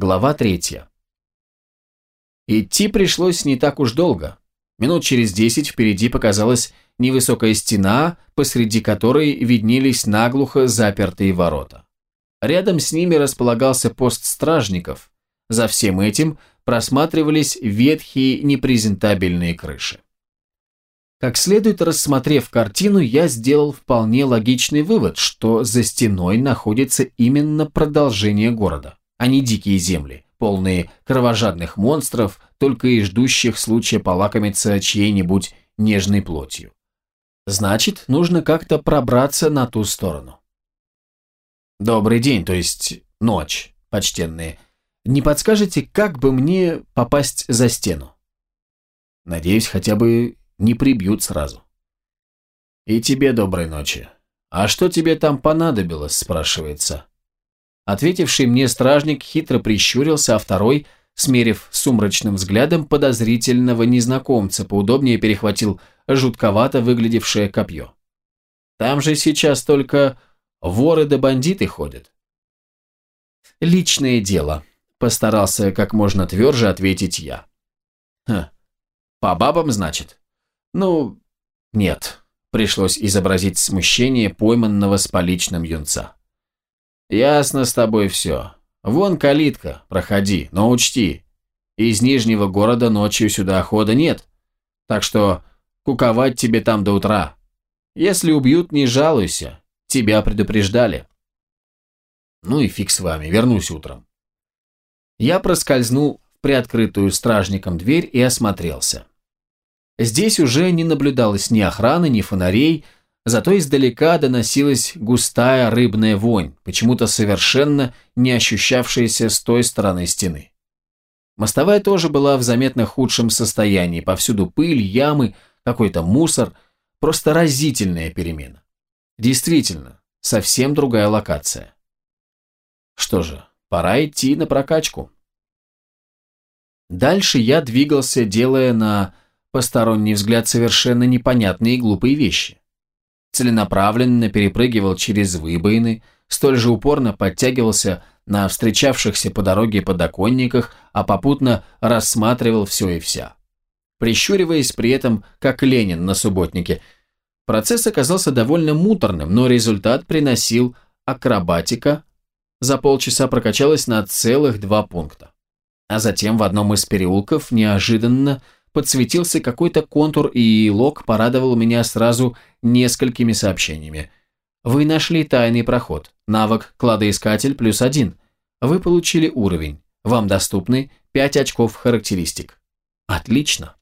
Глава третья. Идти пришлось не так уж долго. Минут через десять впереди показалась невысокая стена, посреди которой виднелись наглухо запертые ворота. Рядом с ними располагался пост стражников. За всем этим просматривались ветхие непрезентабельные крыши. Как следует рассмотрев картину, я сделал вполне логичный вывод, что за стеной находится именно продолжение города, а не дикие земли, полные кровожадных монстров, только и ждущих случая полакомиться чьей-нибудь нежной плотью. Значит, нужно как-то пробраться на ту сторону. Добрый день, то есть ночь, почтенные. Не подскажете, как бы мне попасть за стену? Надеюсь, хотя бы не прибьют сразу. И тебе доброй ночи. А что тебе там понадобилось, спрашивается. Ответивший мне стражник хитро прищурился, а второй, смерив сумрачным взглядом подозрительного незнакомца, поудобнее перехватил жутковато выглядевшее копье. Там же сейчас только воры да бандиты ходят. Личное дело, постарался как можно тверже ответить я. Хм, по бабам, значит? Ну, нет. Пришлось изобразить смущение пойманного с поличным юнца. Ясно с тобой все. Вон калитка, проходи, но учти, из Нижнего города ночью сюда хода нет, так что куковать тебе там до утра. Если убьют, не жалуйся, тебя предупреждали. Ну и фиг с вами, вернусь утром. Я проскользнул в приоткрытую стражником дверь и осмотрелся. Здесь уже не наблюдалось ни охраны, ни фонарей, зато издалека доносилась густая рыбная вонь, почему-то совершенно не ощущавшаяся с той стороны стены. Мостовая тоже была в заметно худшем состоянии, повсюду пыль, ямы, какой-то мусор, просто разительная перемена. Действительно, совсем другая локация. Что же, пора идти на прокачку. Дальше я двигался, делая на посторонний взгляд совершенно непонятные и глупые вещи. Целенаправленно перепрыгивал через выбоины, столь же упорно подтягивался на встречавшихся по дороге подоконниках, а попутно рассматривал все и вся. Прищуриваясь при этом, как Ленин на субботнике, процесс оказался довольно муторным, но результат приносил акробатика, за полчаса прокачалась на целых два пункта. А затем в одном из переулков неожиданно подсветился какой-то контур, и Лок порадовал меня сразу несколькими сообщениями. Вы нашли тайный проход. Навык «Кладоискатель» плюс один. Вы получили уровень. Вам доступны 5 очков характеристик. Отлично.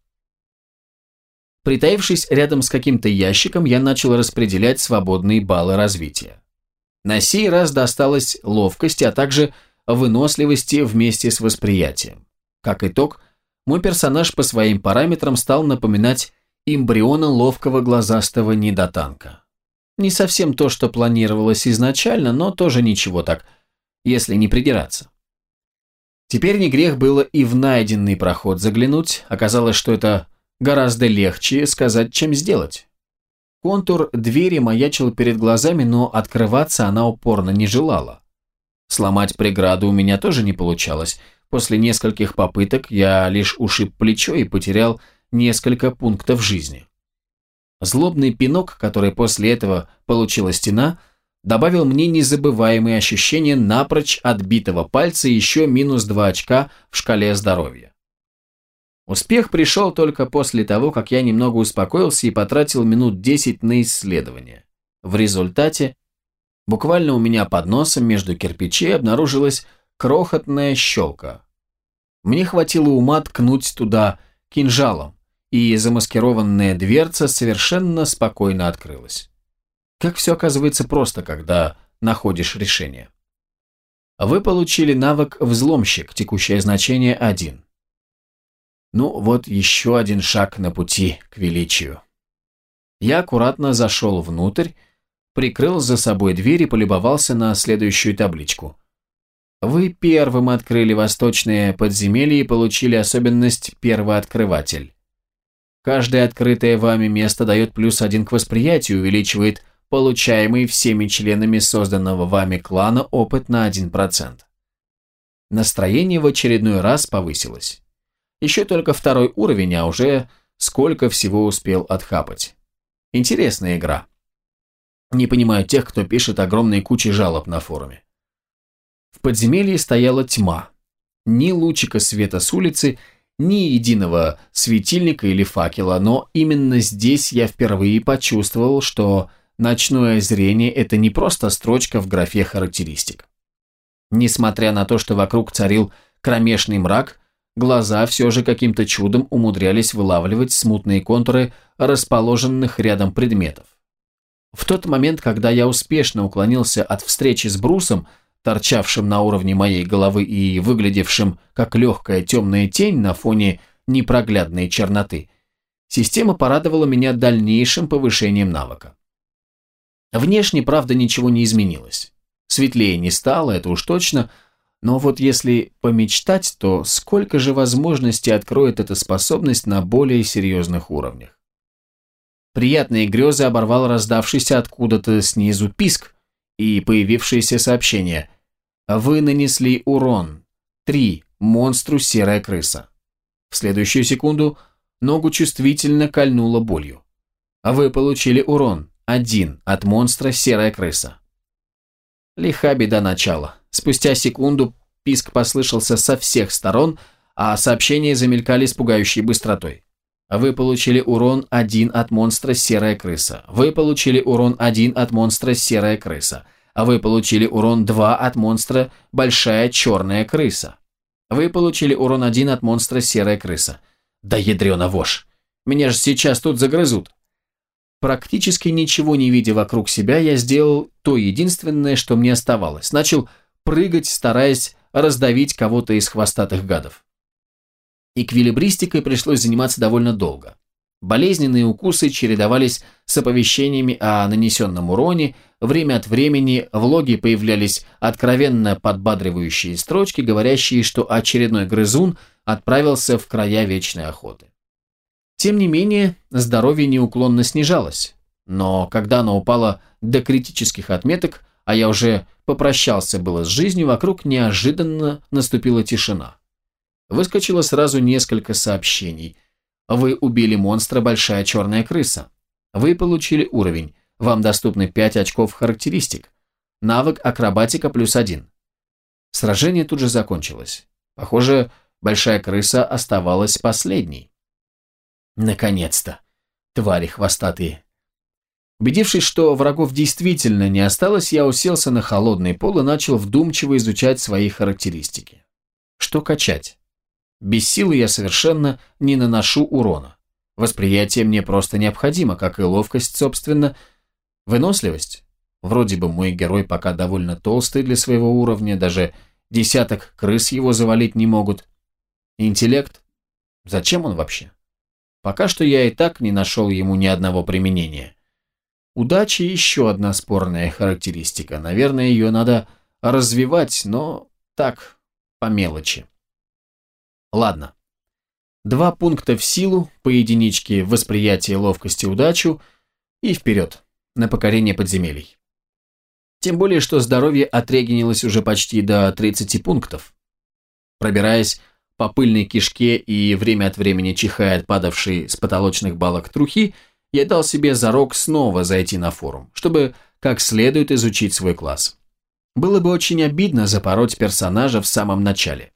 Притаившись рядом с каким-то ящиком, я начал распределять свободные баллы развития. На сей раз досталось ловкости, а также выносливости вместе с восприятием. Как итог, мой персонаж по своим параметрам стал напоминать эмбриона ловкого глазастого недотанка. Не совсем то, что планировалось изначально, но тоже ничего так, если не придираться. Теперь не грех было и в найденный проход заглянуть, оказалось, что это гораздо легче сказать, чем сделать. Контур двери маячил перед глазами, но открываться она упорно не желала. Сломать преграду у меня тоже не получалось – После нескольких попыток я лишь ушиб плечо и потерял несколько пунктов жизни. Злобный пинок, который после этого получила стена, добавил мне незабываемые ощущения напрочь отбитого пальца и еще минус два очка в шкале здоровья. Успех пришел только после того, как я немного успокоился и потратил минут 10 на исследование. В результате, буквально у меня под носом между кирпичей обнаружилась крохотная щелка. Мне хватило ума ткнуть туда кинжалом, и замаскированная дверца совершенно спокойно открылась. Как все оказывается просто, когда находишь решение. Вы получили навык «Взломщик», текущее значение 1. Ну, вот еще один шаг на пути к величию. Я аккуратно зашел внутрь, прикрыл за собой дверь и полюбовался на следующую табличку. Вы первым открыли восточное подземелье и получили особенность «Первооткрыватель». Каждое открытое вами место дает плюс один к восприятию, увеличивает получаемый всеми членами созданного вами клана опыт на 1%. Настроение в очередной раз повысилось. Еще только второй уровень, а уже сколько всего успел отхапать. Интересная игра. Не понимаю тех, кто пишет огромные кучи жалоб на форуме. В подземелье стояла тьма. Ни лучика света с улицы, ни единого светильника или факела, но именно здесь я впервые почувствовал, что ночное зрение – это не просто строчка в графе характеристик. Несмотря на то, что вокруг царил кромешный мрак, глаза все же каким-то чудом умудрялись вылавливать смутные контуры расположенных рядом предметов. В тот момент, когда я успешно уклонился от встречи с Брусом, торчавшим на уровне моей головы и выглядевшим как легкая темная тень на фоне непроглядной черноты, система порадовала меня дальнейшим повышением навыка. Внешне, правда, ничего не изменилось. Светлее не стало, это уж точно, но вот если помечтать, то сколько же возможностей откроет эта способность на более серьезных уровнях. Приятные грезы оборвал раздавшийся откуда-то снизу писк и появившееся сообщение «Вы нанесли урон. три Монстру серая крыса». В следующую секунду ногу чувствительно кольнуло болью. Вы получили урон. один От монстра серая крыса. Лиха беда начала. Спустя секунду писк послышался со всех сторон, а сообщения замелькали с пугающей быстротой. Вы получили урон 1 от монстра серая крыса. Вы получили урон 1 от монстра серая крыса. Вы получили урон 2 от монстра большая черная крыса. Вы получили урон 1 от монстра серая крыса. Да ядрена вошь. Меня же сейчас тут загрызут. Практически ничего не видя вокруг себя, я сделал то единственное, что мне оставалось. Начал прыгать, стараясь раздавить кого-то из хвостатых гадов. Эквилибристикой пришлось заниматься довольно долго. Болезненные укусы чередовались с оповещениями о нанесенном уроне, время от времени в логе появлялись откровенно подбадривающие строчки, говорящие, что очередной грызун отправился в края вечной охоты. Тем не менее, здоровье неуклонно снижалось. Но когда оно упало до критических отметок, а я уже попрощался было с жизнью, вокруг неожиданно наступила тишина. Выскочило сразу несколько сообщений. Вы убили монстра «Большая черная крыса». Вы получили уровень. Вам доступны 5 очков характеристик. Навык акробатика плюс один. Сражение тут же закончилось. Похоже, большая крыса оставалась последней. Наконец-то. Твари хвостатые. Убедившись, что врагов действительно не осталось, я уселся на холодный пол и начал вдумчиво изучать свои характеристики. Что качать? Без силы я совершенно не наношу урона. Восприятие мне просто необходимо, как и ловкость, собственно. Выносливость? Вроде бы мой герой пока довольно толстый для своего уровня, даже десяток крыс его завалить не могут. Интеллект? Зачем он вообще? Пока что я и так не нашел ему ни одного применения. Удача еще одна спорная характеристика. Наверное, ее надо развивать, но так, по мелочи. Ладно. Два пункта в силу, по единичке восприятие, ловкости, удачу и вперед, на покорение подземелий. Тем более, что здоровье отрегенилось уже почти до 30 пунктов. Пробираясь по пыльной кишке и время от времени чихая от падавшей с потолочных балок трухи, я дал себе зарок снова зайти на форум, чтобы как следует изучить свой класс. Было бы очень обидно запороть персонажа в самом начале.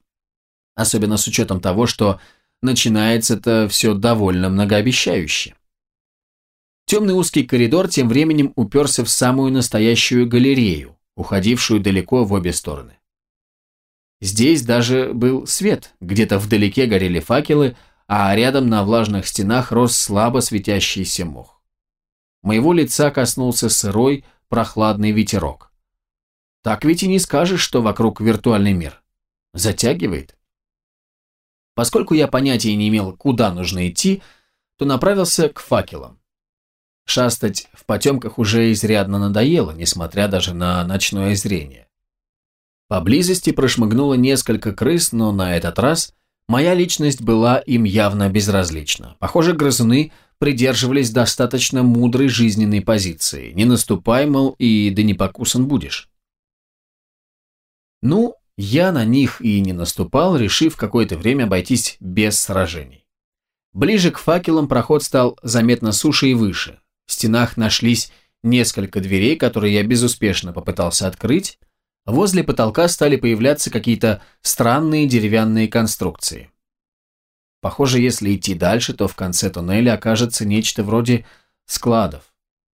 Особенно с учетом того, что начинается это все довольно многообещающе. Темный узкий коридор тем временем уперся в самую настоящую галерею, уходившую далеко в обе стороны. Здесь даже был свет, где-то вдалеке горели факелы, а рядом на влажных стенах рос слабо светящийся мох. Моего лица коснулся сырой, прохладный ветерок. Так ведь и не скажешь, что вокруг виртуальный мир. Затягивает. Поскольку я понятия не имел, куда нужно идти, то направился к факелам. Шастать в потемках уже изрядно надоело, несмотря даже на ночное зрение. Поблизости прошмыгнуло несколько крыс, но на этот раз моя личность была им явно безразлична. Похоже, грызуны придерживались достаточно мудрой жизненной позиции. Не наступай, мол, и да не покусан будешь. Ну, Я на них и не наступал, решив какое-то время обойтись без сражений. Ближе к факелам проход стал заметно суше и выше. В стенах нашлись несколько дверей, которые я безуспешно попытался открыть. Возле потолка стали появляться какие-то странные деревянные конструкции. Похоже, если идти дальше, то в конце туннеля окажется нечто вроде складов.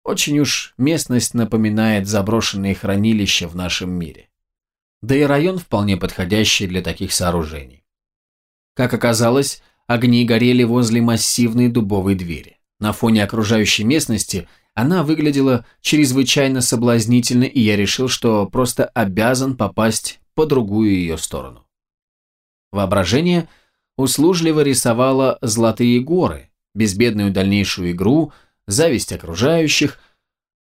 Очень уж местность напоминает заброшенные хранилища в нашем мире. Да и район вполне подходящий для таких сооружений. Как оказалось, огни горели возле массивной дубовой двери. На фоне окружающей местности она выглядела чрезвычайно соблазнительно, и я решил, что просто обязан попасть по другую ее сторону. Воображение услужливо рисовало золотые горы, безбедную дальнейшую игру, зависть окружающих.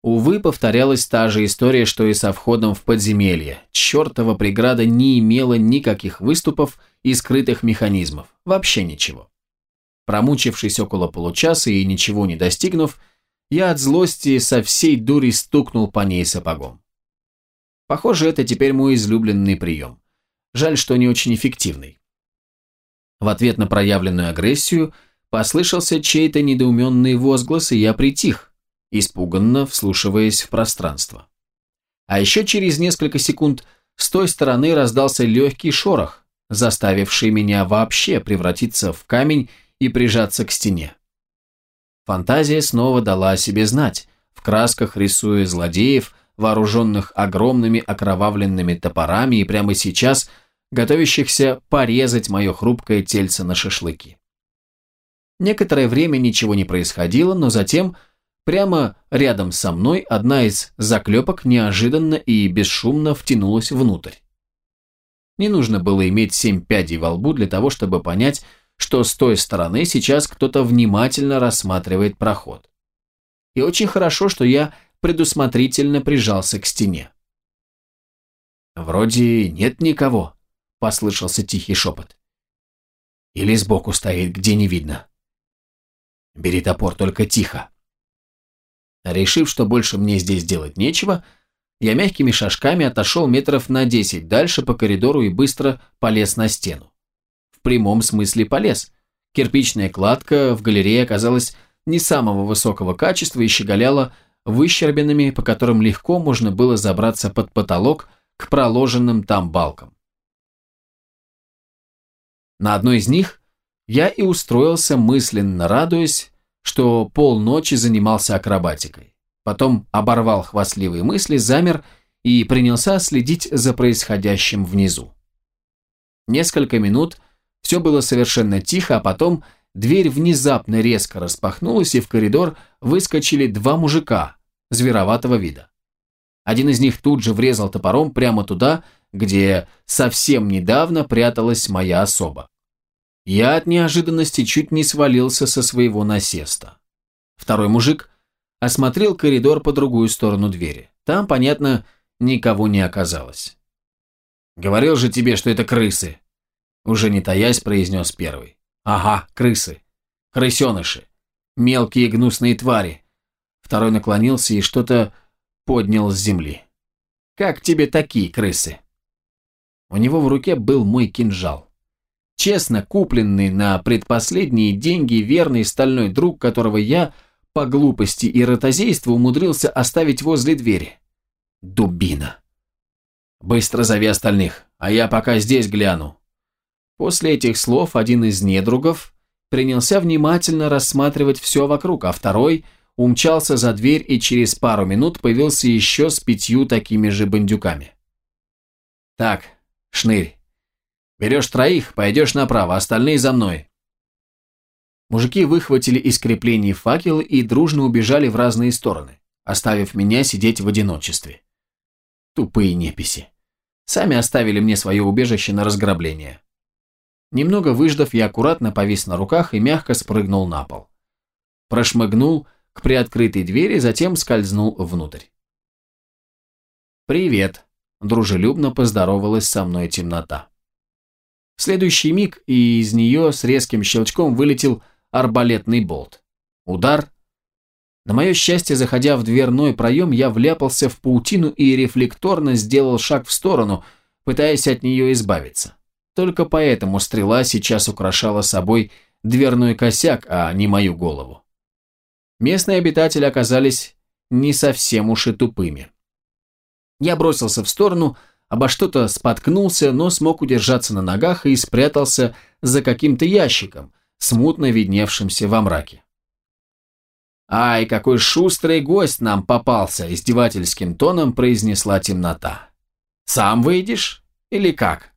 Увы, повторялась та же история, что и со входом в подземелье. Чертова преграда не имела никаких выступов и скрытых механизмов. Вообще ничего. Промучившись около получаса и ничего не достигнув, я от злости со всей дури стукнул по ней сапогом. Похоже, это теперь мой излюбленный прием. Жаль, что не очень эффективный. В ответ на проявленную агрессию – Послышался чей-то недоуменный возглас, и я притих, испуганно вслушиваясь в пространство. А еще через несколько секунд с той стороны раздался легкий шорох, заставивший меня вообще превратиться в камень и прижаться к стене. Фантазия снова дала о себе знать, в красках рисуя злодеев, вооруженных огромными окровавленными топорами и прямо сейчас готовящихся порезать мое хрупкое тельце на шашлыки. Некоторое время ничего не происходило, но затем прямо рядом со мной одна из заклепок неожиданно и бесшумно втянулась внутрь. Не нужно было иметь семь пядей во лбу для того, чтобы понять, что с той стороны сейчас кто-то внимательно рассматривает проход. И очень хорошо, что я предусмотрительно прижался к стене. «Вроде нет никого», — послышался тихий шепот. «Или сбоку стоит, где не видно». Бери топор, только тихо. Решив, что больше мне здесь делать нечего, я мягкими шажками отошел метров на десять дальше по коридору и быстро полез на стену. В прямом смысле полез. Кирпичная кладка в галерее оказалась не самого высокого качества и щеголяла выщербинами, по которым легко можно было забраться под потолок к проложенным там балкам. На одной из них я и устроился, мысленно радуясь, что полночи занимался акробатикой. Потом оборвал хвастливые мысли, замер и принялся следить за происходящим внизу. Несколько минут все было совершенно тихо, а потом дверь внезапно резко распахнулась, и в коридор выскочили два мужика звероватого вида. Один из них тут же врезал топором прямо туда, где совсем недавно пряталась моя особа. Я от неожиданности чуть не свалился со своего насеста. Второй мужик осмотрел коридор по другую сторону двери. Там, понятно, никого не оказалось. «Говорил же тебе, что это крысы!» Уже не таясь, произнес первый. «Ага, крысы. Крысеныши. Мелкие гнусные твари». Второй наклонился и что-то поднял с земли. «Как тебе такие крысы?» У него в руке был мой кинжал. Честно купленный на предпоследние деньги верный стальной друг, которого я по глупости и ротозейству умудрился оставить возле двери. Дубина. Быстро зови остальных, а я пока здесь гляну. После этих слов один из недругов принялся внимательно рассматривать все вокруг, а второй умчался за дверь и через пару минут появился еще с пятью такими же бандюками. «Так, шнырь, Берешь троих, пойдешь направо, остальные за мной». Мужики выхватили из креплений факелы и дружно убежали в разные стороны, оставив меня сидеть в одиночестве. Тупые неписи. Сами оставили мне свое убежище на разграбление. Немного выждав, я аккуратно повис на руках и мягко спрыгнул на пол. Прошмыгнул к приоткрытой двери, затем скользнул внутрь. «Привет», – дружелюбно поздоровалась со мной темнота. В следующий миг и из нее с резким щелчком вылетел арбалетный болт. Удар. На мое счастье, заходя в дверной проем, я вляпался в паутину и рефлекторно сделал шаг в сторону, пытаясь от нее избавиться. Только поэтому стрела сейчас украшала собой дверной косяк, а не мою голову. Местные обитатели оказались не совсем уж и тупыми. Я бросился в сторону, обо что-то споткнулся, но смог удержаться на ногах и спрятался за каким-то ящиком, смутно видневшимся во мраке. «Ай, какой шустрый гость нам попался!» – издевательским тоном произнесла темнота. «Сам выйдешь? Или как?»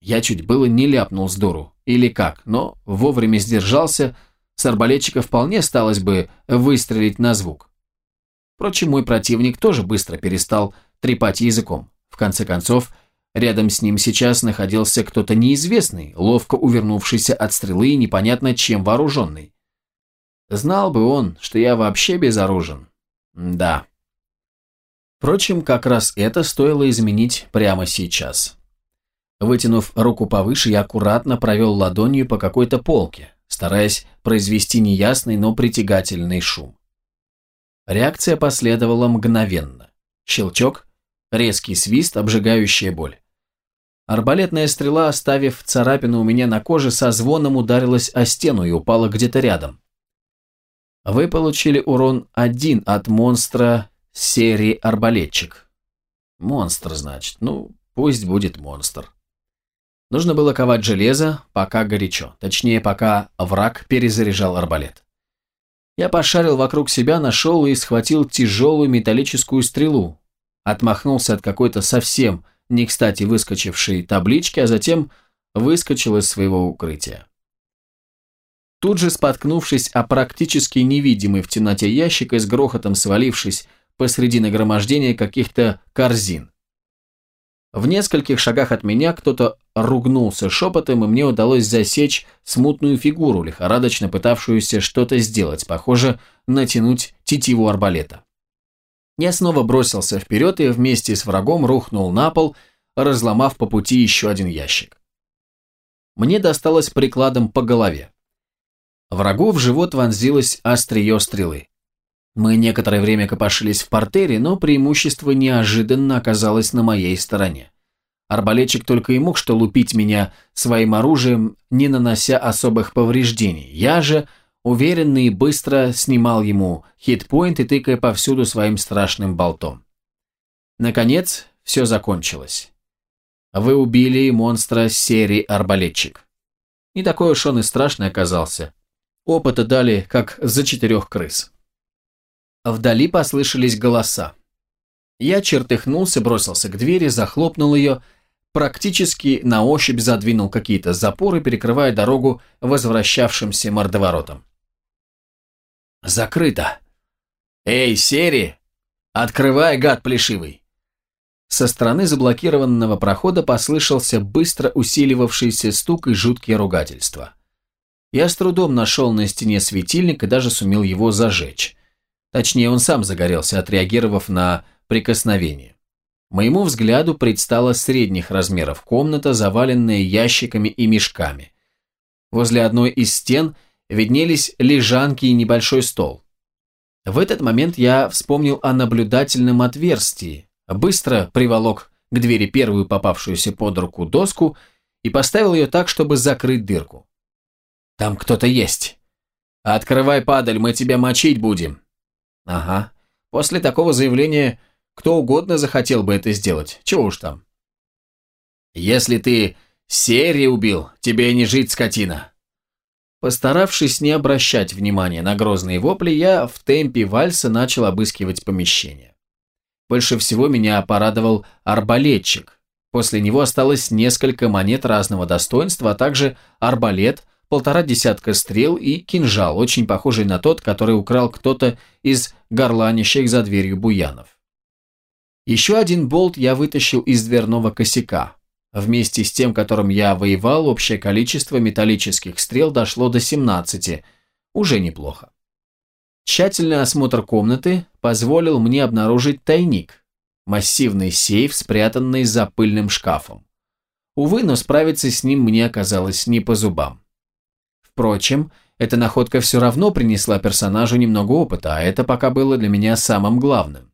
Я чуть было не ляпнул с дуру, или как, но вовремя сдержался, с арбалетчика вполне сталось бы выстрелить на звук. Впрочем, мой противник тоже быстро перестал трепать языком. Конце концов, рядом с ним сейчас находился кто-то неизвестный, ловко увернувшийся от стрелы и непонятно чем вооруженный. Знал бы он, что я вообще безоружен. Да. Впрочем, как раз это стоило изменить прямо сейчас. Вытянув руку повыше, я аккуратно провел ладонью по какой-то полке, стараясь произвести неясный, но притягательный шум. Реакция последовала мгновенно. Щелчок, резкий свист, обжигающая боль. Арбалетная стрела, оставив царапину у меня на коже, со звоном ударилась о стену и упала где-то рядом. Вы получили урон один от монстра серии арбалетчик. Монстр, значит. Ну, пусть будет монстр. Нужно было ковать железо, пока горячо. Точнее, пока враг перезаряжал арбалет. Я пошарил вокруг себя, нашел и схватил тяжелую металлическую стрелу. Отмахнулся от какой-то совсем не кстати выскочившей таблички, а затем выскочил из своего укрытия. Тут же споткнувшись о практически невидимый в темноте ящик и с грохотом свалившись посреди нагромождения каких-то корзин. В нескольких шагах от меня кто-то ругнулся шепотом, и мне удалось засечь смутную фигуру, лихорадочно пытавшуюся что-то сделать, похоже, натянуть тетиву арбалета. Я снова бросился вперед и вместе с врагом рухнул на пол, разломав по пути еще один ящик. Мне досталось прикладом по голове. Врагу в живот вонзилось острие стрелы. Мы некоторое время копошились в портере, но преимущество неожиданно оказалось на моей стороне. Арбалетчик только и мог что лупить меня своим оружием, не нанося особых повреждений. Я же уверенно и быстро снимал ему хитпоинт и тыкая повсюду своим страшным болтом. Наконец, все закончилось. Вы убили монстра серии «Арбалетчик». Не такой уж он и страшный оказался. Опыта дали, как за четырех крыс. Вдали послышались голоса. Я чертыхнулся, бросился к двери, захлопнул ее, практически на ощупь задвинул какие-то запоры, перекрывая дорогу возвращавшимся мордоворотам. «Закрыто!» «Эй, Сери! Открывай, гад плешивый!» Со стороны заблокированного прохода послышался быстро усиливавшийся стук и жуткие ругательства. Я с трудом нашел на стене светильник и даже сумел его зажечь. Точнее, он сам загорелся, отреагировав на прикосновение. Моему взгляду предстала средних размеров комната, заваленная ящиками и мешками. Возле одной из стен виднелись лежанки и небольшой стол. В этот момент я вспомнил о наблюдательном отверстии, быстро приволок к двери первую попавшуюся под руку доску и поставил ее так, чтобы закрыть дырку. Там кто-то есть. Открывай, падаль, мы тебя мочить будем. Ага. После такого заявления кто угодно захотел бы это сделать. Чего уж там. Если ты Серри убил, тебе не жить, скотина. Постаравшись не обращать внимания на грозные вопли, я в темпе вальса начал обыскивать помещение. Больше всего меня порадовал арбалетчик. После него осталось несколько монет разного достоинства, а также арбалет, полтора десятка стрел и кинжал, очень похожий на тот, который украл кто-то из горланищих за дверью буянов. Еще один болт я вытащил из дверного косяка. Вместе с тем, которым я воевал, общее количество металлических стрел дошло до 17. Уже неплохо. Тщательный осмотр комнаты позволил мне обнаружить тайник. Массивный сейф, спрятанный за пыльным шкафом. Увы, но справиться с ним мне оказалось не по зубам. Впрочем, эта находка все равно принесла персонажу немного опыта, а это пока было для меня самым главным.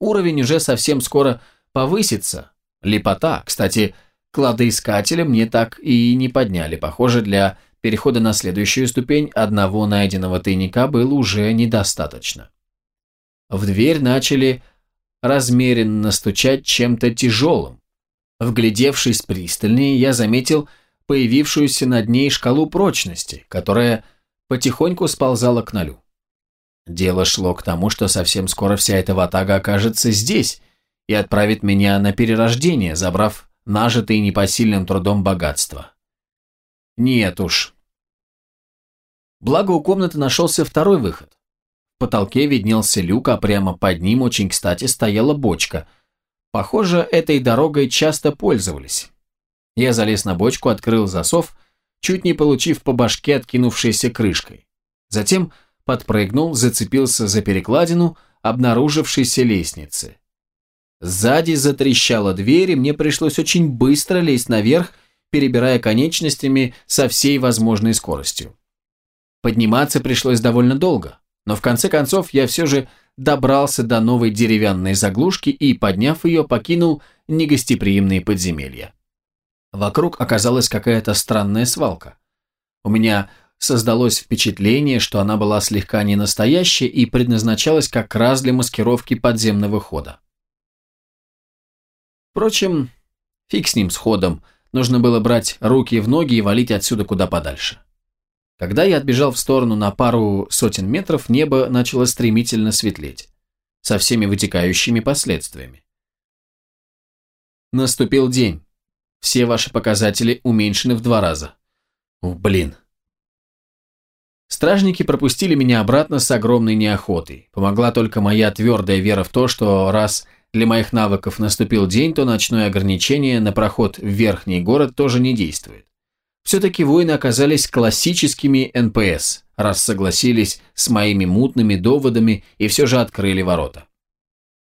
Уровень уже совсем скоро повысится, Лепота, кстати, кладоискателя мне так и не подняли. Похоже, для перехода на следующую ступень одного найденного тайника было уже недостаточно. В дверь начали размеренно стучать чем-то тяжелым. Вглядевшись пристальнее, я заметил появившуюся над ней шкалу прочности, которая потихоньку сползала к нулю. Дело шло к тому, что совсем скоро вся эта ватага окажется здесь и отправит меня на перерождение, забрав нажитые непосильным трудом богатство. Нет уж. Благо у комнаты нашелся второй выход. В потолке виднелся люк, а прямо под ним очень кстати стояла бочка. Похоже, этой дорогой часто пользовались. Я залез на бочку, открыл засов, чуть не получив по башке откинувшейся крышкой. Затем подпрыгнул, зацепился за перекладину обнаружившейся лестницы. Сзади затрещала дверь, и мне пришлось очень быстро лезть наверх, перебирая конечностями со всей возможной скоростью. Подниматься пришлось довольно долго, но в конце концов я все же добрался до новой деревянной заглушки и, подняв ее, покинул негостеприимные подземелья. Вокруг оказалась какая-то странная свалка. У меня создалось впечатление, что она была слегка не настоящая и предназначалась как раз для маскировки подземного хода. Впрочем, фиг с ним с ходом, нужно было брать руки в ноги и валить отсюда куда подальше. Когда я отбежал в сторону на пару сотен метров, небо начало стремительно светлеть, со всеми вытекающими последствиями. Наступил день. Все ваши показатели уменьшены в два раза. О, блин, Стражники пропустили меня обратно с огромной неохотой. Помогла только моя твердая вера в то, что раз для моих навыков наступил день, то ночное ограничение на проход в верхний город тоже не действует. Все-таки воины оказались классическими НПС, раз согласились с моими мутными доводами и все же открыли ворота.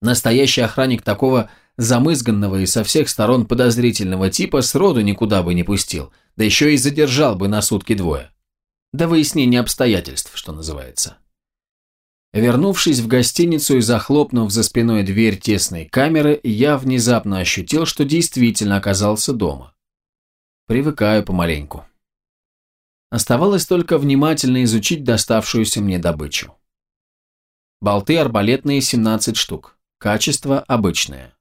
Настоящий охранник такого замызганного и со всех сторон подозрительного типа сроду никуда бы не пустил, да еще и задержал бы на сутки двое до выяснения обстоятельств, что называется. Вернувшись в гостиницу и захлопнув за спиной дверь тесной камеры, я внезапно ощутил, что действительно оказался дома. Привыкаю помаленьку. Оставалось только внимательно изучить доставшуюся мне добычу. Болты арбалетные 17 штук. Качество обычное.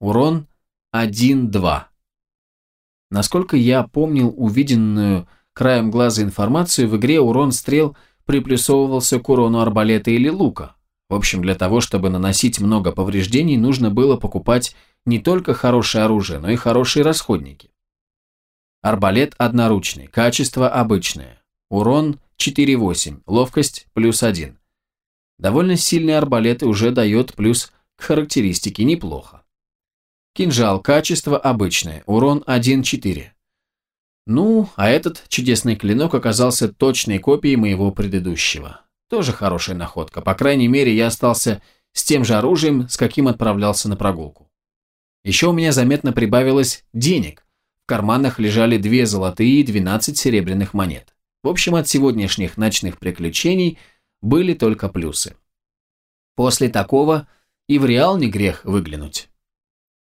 Урон 1-2. Насколько я помнил увиденную Краем глаза информацию в игре урон стрел приплюсовывался к урону арбалета или лука. В общем, для того, чтобы наносить много повреждений, нужно было покупать не только хорошее оружие, но и хорошие расходники. Арбалет одноручный, качество обычное. Урон 4,8, ловкость плюс 1. Довольно сильный арбалет и уже дает плюс к характеристике, неплохо. Кинжал, качество обычное, урон 1,4. Ну, а этот чудесный клинок оказался точной копией моего предыдущего. Тоже хорошая находка. По крайней мере, я остался с тем же оружием, с каким отправлялся на прогулку. Еще у меня заметно прибавилось денег. В карманах лежали две золотые и 12 серебряных монет. В общем, от сегодняшних ночных приключений были только плюсы. После такого и в реал не грех выглянуть.